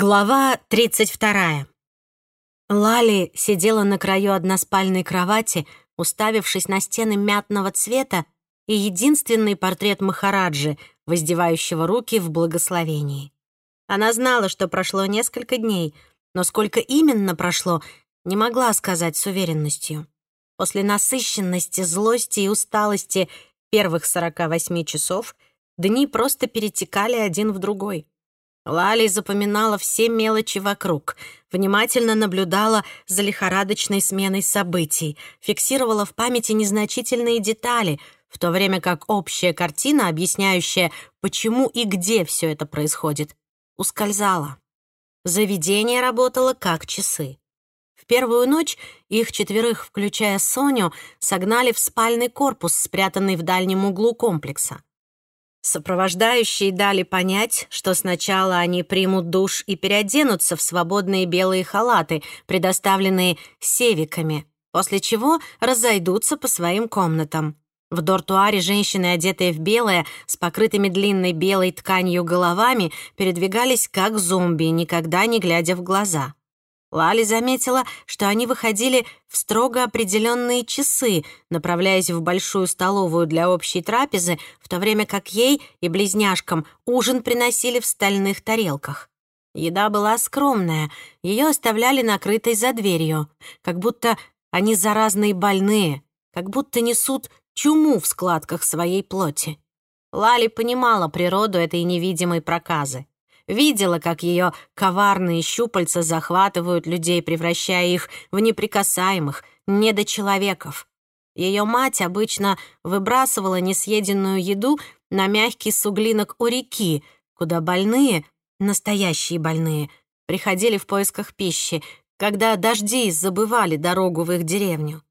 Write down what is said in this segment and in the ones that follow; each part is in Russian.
Глава 32. Лали сидела на краю односпальной кровати, уставившись на стены мятного цвета и единственный портрет Махараджи, воздевающего руки в благословении. Она знала, что прошло несколько дней, но сколько именно прошло, не могла сказать с уверенностью. После насыщенности, злости и усталости первых 48 часов дни просто перетекали один в другой. Лали запоминала все мелочи вокруг, внимательно наблюдала за лихорадочной сменой событий, фиксировала в памяти незначительные детали, в то время как общая картина, объясняющая, почему и где все это происходит, ускользала. Заведение работало как часы. В первую ночь их четверых, включая Соню, согнали в спальный корпус, спрятанный в дальнем углу комплекса. Сопровождающие дали понять, что сначала они примут душ и переоденутся в свободные белые халаты, предоставленные севиками, после чего разойдутся по своим комнатам. В дортуаре женщины, одетые в белое, с покрытыми длинной белой тканью головами, передвигались как зомби, никогда не глядя в глаза. Лали заметила, что они выходили в строго определенные часы, направляясь в большую столовую для общей трапезы, в то время как ей и близняшкам ужин приносили в стальных тарелках. Еда была скромная, ее оставляли накрытой за дверью, как будто они заразные больные, как будто несут чуму в складках своей плоти. Лали понимала природу этой невидимой проказы видела, как ее коварные щупальца захватывают людей, превращая их в неприкасаемых, недочеловеков. Ее мать обычно выбрасывала несъеденную еду на мягкий суглинок у реки, куда больные, настоящие больные, приходили в поисках пищи, когда дожди забывали дорогу в их деревню.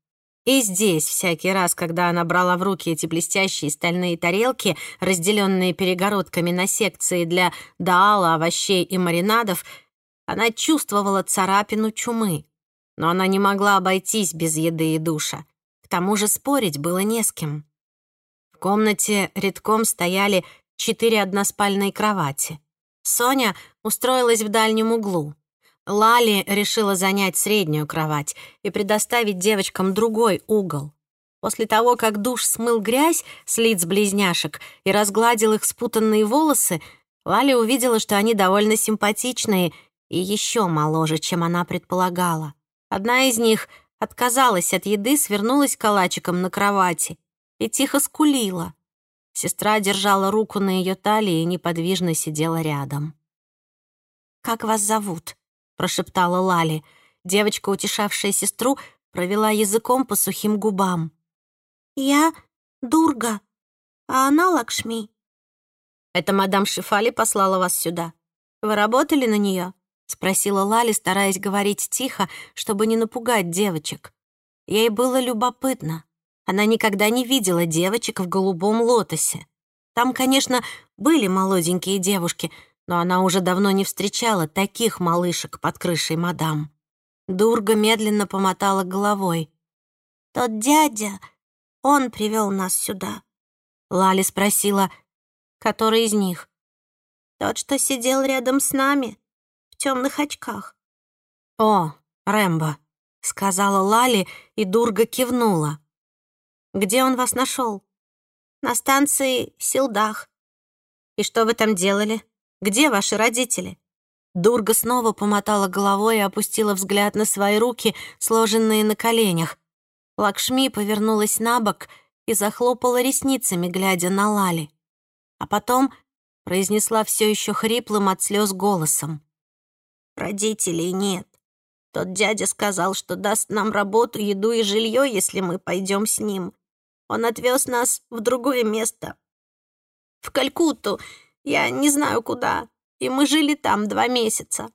И здесь, всякий раз, когда она брала в руки эти блестящие стальные тарелки, разделенные перегородками на секции для даала, овощей и маринадов, она чувствовала царапину чумы. Но она не могла обойтись без еды и душа. К тому же спорить было не с кем. В комнате редком стояли четыре односпальные кровати. Соня устроилась в дальнем углу. Лали решила занять среднюю кровать и предоставить девочкам другой угол. После того, как душ смыл грязь с лиц близняшек и разгладил их спутанные волосы, Лали увидела, что они довольно симпатичные и еще моложе, чем она предполагала. Одна из них отказалась от еды, свернулась калачиком на кровати и тихо скулила. Сестра держала руку на ее талии и неподвижно сидела рядом. «Как вас зовут?» Прошептала Лали. Девочка, утешавшая сестру, провела языком по сухим губам. «Я Дурга, а она Лакшми». «Это мадам Шифали послала вас сюда. Вы работали на нее? спросила Лали, стараясь говорить тихо, чтобы не напугать девочек. Ей было любопытно. Она никогда не видела девочек в голубом лотосе. Там, конечно, были молоденькие девушки, но она уже давно не встречала таких малышек под крышей мадам. Дурга медленно помотала головой. «Тот дядя, он привел нас сюда». Лали спросила, который из них? «Тот, что сидел рядом с нами, в темных очках». «О, Рэмбо», — сказала Лали, и Дурга кивнула. «Где он вас нашел? «На станции Силдах». «И что вы там делали?» Где ваши родители?» Дурга снова помотала головой и опустила взгляд на свои руки, сложенные на коленях. Лакшми повернулась на бок и захлопала ресницами, глядя на Лали. А потом произнесла все еще хриплым от слез голосом. «Родителей нет. Тот дядя сказал, что даст нам работу, еду и жилье, если мы пойдем с ним. Он отвез нас в другое место. В Калькутту, я не знаю куда, и мы жили там два месяца».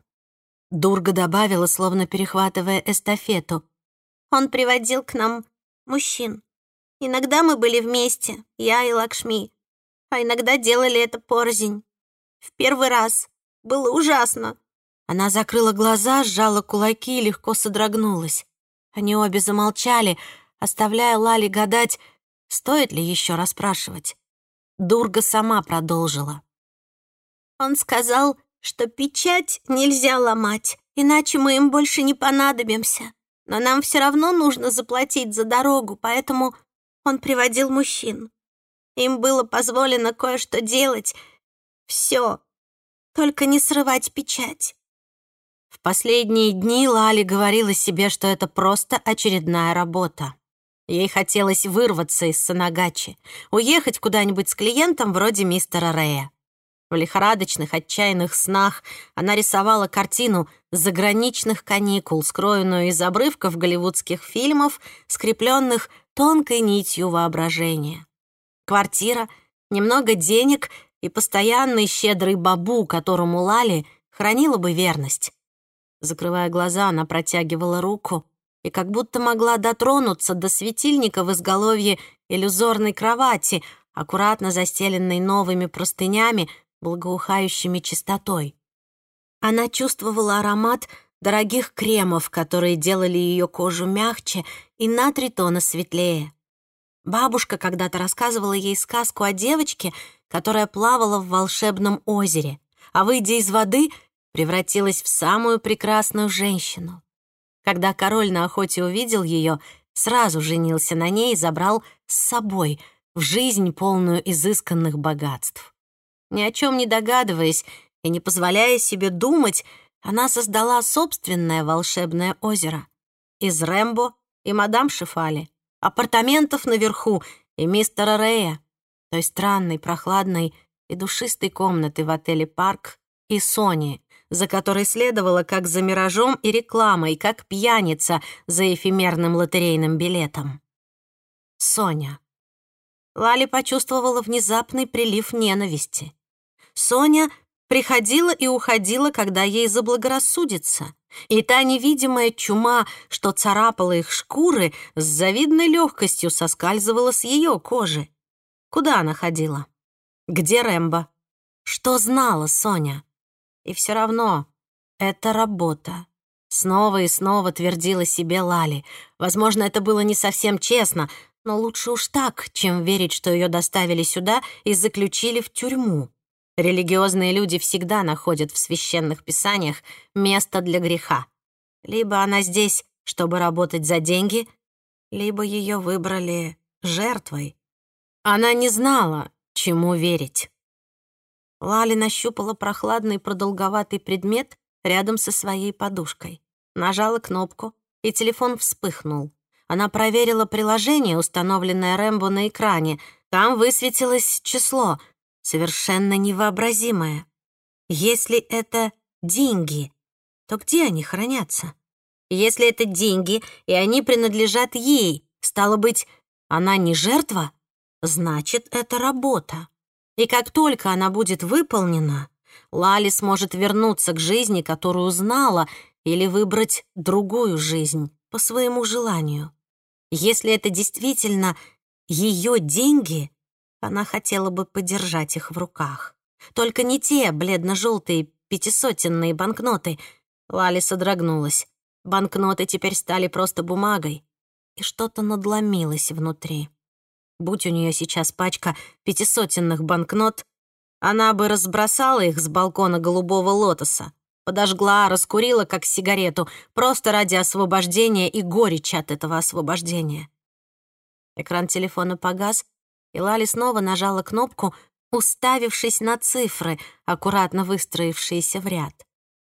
Дурга добавила, словно перехватывая эстафету. «Он приводил к нам мужчин. Иногда мы были вместе, я и Лакшми, а иногда делали это порознь. В первый раз. Было ужасно». Она закрыла глаза, сжала кулаки и легко содрогнулась. Они обе замолчали, оставляя Лали гадать, стоит ли еще расспрашивать. Дурга сама продолжила. Он сказал, что печать нельзя ломать, иначе мы им больше не понадобимся. Но нам все равно нужно заплатить за дорогу, поэтому он приводил мужчин. Им было позволено кое-что делать. Все. Только не срывать печать. В последние дни Лали говорила себе, что это просто очередная работа. Ей хотелось вырваться из Санагачи, уехать куда-нибудь с клиентом вроде мистера Рэя. В лихорадочных, отчаянных снах она рисовала картину заграничных каникул, скроенную из обрывков голливудских фильмов, скрепленных тонкой нитью воображения. Квартира, немного денег и постоянный щедрый бабу, которому Лали хранила бы верность. Закрывая глаза, она протягивала руку и как будто могла дотронуться до светильника в изголовье иллюзорной кровати, аккуратно застеленной новыми простынями, благоухающими чистотой. Она чувствовала аромат дорогих кремов, которые делали ее кожу мягче и на три тона светлее. Бабушка когда-то рассказывала ей сказку о девочке, которая плавала в волшебном озере, а, выйдя из воды, превратилась в самую прекрасную женщину. Когда король на охоте увидел ее, сразу женился на ней и забрал с собой в жизнь, полную изысканных богатств. Ни о чем не догадываясь и не позволяя себе думать, она создала собственное волшебное озеро. Из Рэмбо и мадам Шифали, апартаментов наверху и мистера Рея, той странной, прохладной и душистой комнаты в отеле «Парк» и Сони, за которой следовала как за миражом и рекламой, как пьяница за эфемерным лотерейным билетом. Соня. Лали почувствовала внезапный прилив ненависти. Соня приходила и уходила, когда ей заблагорассудится. И та невидимая чума, что царапала их шкуры, с завидной легкостью соскальзывала с ее кожи. Куда она ходила? Где Рэмбо? Что знала Соня? И все равно это работа. Снова и снова твердила себе Лали. Возможно, это было не совсем честно, но лучше уж так, чем верить, что ее доставили сюда и заключили в тюрьму. Религиозные люди всегда находят в священных писаниях место для греха. Либо она здесь, чтобы работать за деньги, либо ее выбрали жертвой. Она не знала, чему верить. Лали нащупала прохладный продолговатый предмет рядом со своей подушкой. Нажала кнопку, и телефон вспыхнул. Она проверила приложение, установленное Рэмбо на экране. Там высветилось число, совершенно невообразимое. Если это деньги, то где они хранятся? Если это деньги, и они принадлежат ей, стало быть, она не жертва, значит, это работа. И как только она будет выполнена, Лали сможет вернуться к жизни, которую знала, или выбрать другую жизнь по своему желанию. Если это действительно ее деньги, она хотела бы подержать их в руках. Только не те бледно-желтые пятисотенные банкноты. Лали содрогнулась. Банкноты теперь стали просто бумагой, и что-то надломилось внутри. Будь у нее сейчас пачка пятисотенных банкнот, она бы разбросала их с балкона голубого лотоса, подожгла, раскурила как сигарету, просто ради освобождения и горечи от этого освобождения. Экран телефона погас, и Лали снова нажала кнопку, уставившись на цифры, аккуратно выстроившиеся в ряд.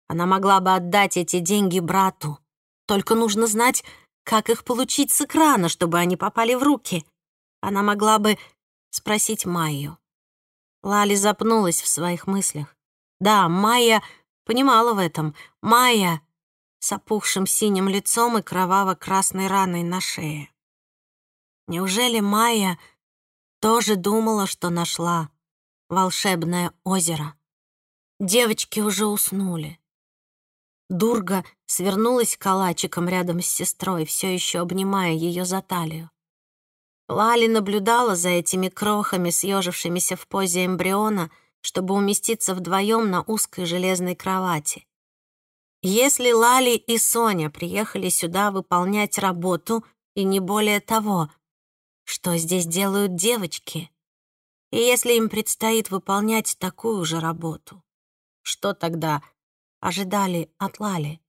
Она могла бы отдать эти деньги брату. Только нужно знать, как их получить с экрана, чтобы они попали в руки. Она могла бы спросить Майю. Лали запнулась в своих мыслях. Да, Майя понимала в этом. Майя с опухшим синим лицом и кроваво-красной раной на шее. Неужели Майя тоже думала, что нашла волшебное озеро? Девочки уже уснули. Дурга свернулась калачиком рядом с сестрой, все еще обнимая ее за талию. Лали наблюдала за этими крохами, съежившимися в позе эмбриона, чтобы уместиться вдвоем на узкой железной кровати. Если Лали и Соня приехали сюда выполнять работу, и не более того, что здесь делают девочки? И если им предстоит выполнять такую же работу? Что тогда ожидали от Лали?